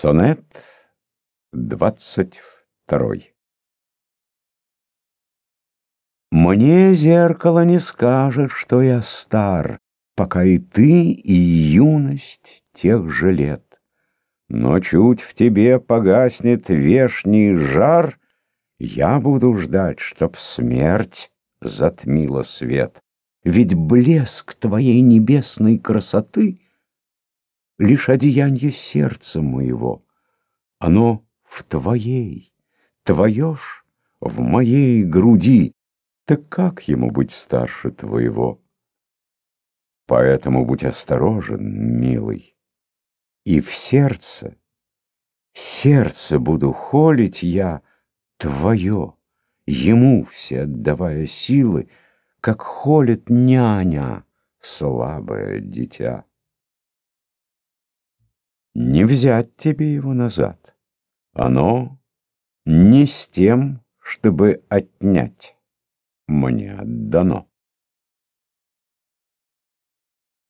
Сонет двадцать второй Мне зеркало не скажет, что я стар, Пока и ты, и юность тех же лет. Но чуть в тебе погаснет вешний жар, Я буду ждать, чтоб смерть затмила свет. Ведь блеск твоей небесной красоты — лишь одеяние сердца моего. Оно в твоей, твое ж в моей груди. Так как ему быть старше твоего? Поэтому будь осторожен, милый, и в сердце, сердце буду холить я твое, ему все отдавая силы, как холит няня слабое дитя. Не взять тебе его назад. Оно не с тем, чтобы отнять мне отдано.